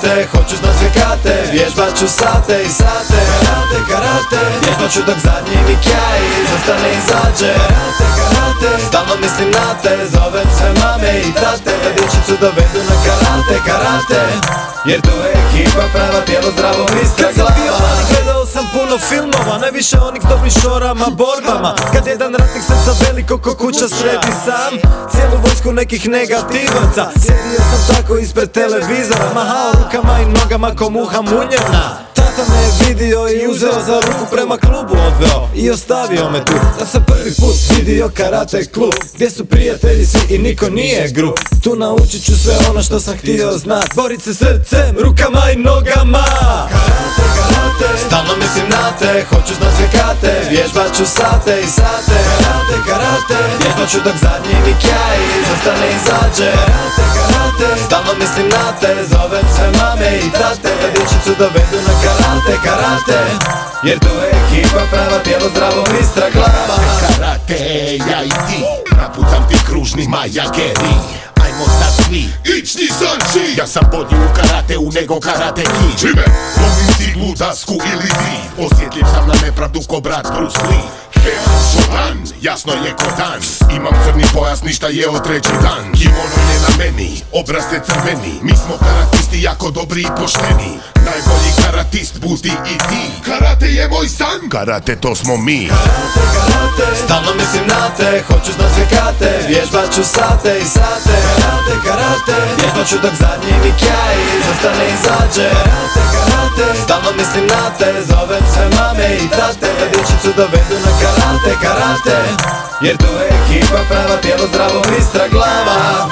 znate, hoću znat sve kate Vježbat ću sate i sate. Karate, karate Vježbat ću dok zadnji mi kjaj Zastane i zađe. Karate, karate Stalno mislim na te Zovem sve mame i tate. Da dječicu dovedu na karate, karate Jer tu je ekipa prava tijelo zdravo istra Kad filmova Najviše onih s dobrim šorama, borbama. Kad jedan ratnik srca veliko ko kuća sredi sam. Cijelu vojsku nekih negativaca. Sjedio sam tako ispred televizora. Mahao rukama i nogama ko muha munjevna Tata me je vidio i uzeo za ruku prema klubu odveo. I ostavio me tu Da sam prvi put vidio karate klub. Gdje su prijatelji svi i niko nije gru Tu naučit ću sve ono što sam htio znat. Borit se srcem, rukama i nogama. Karate, karate Stalno mislim na te, hoću znat sve kate Vježbat ću sate i sate. Karate, karate Vježbat ću dok zadnji mi kjaj Zastane i zađe. Karate, karate Stalno mislim na te, zovem sve mame i tate. Da dječicu dovedu na karate, karate Jer tu je ekipa prava tijelo zdravo istra glava. Karate, ja i ti Napucam ti kružni majageri Ajmo sad svi Ići Sanči. Ja sam bolji u karateu nego karate kid Čime? Ciglu, dasku ili zid Osjetljiv sam na nepravdu ko brat Bruce Lee. Shodan, jasno je ko dan. Imam crni pojas, ništa je od treći dan. Kimono je na meni, obraz je crveni. Mi smo karatisti jako dobri i pošteni. Najbolji karatist budi i ti. Karate je moj san. Karate to smo mi. Karate, karate Stalno mislim na te, hoću znat sve kate Vježbat ću sate i sate. Karate, karate. Vježbat ću dok zadnji mi kjaj Zastane i zađe. Karate, karate. Stalno mislim na te, zovem sve mame i tate. Da dječicu dovedu na karate, karate. Jer tu je ekipa prava tijelo zdravo istra glava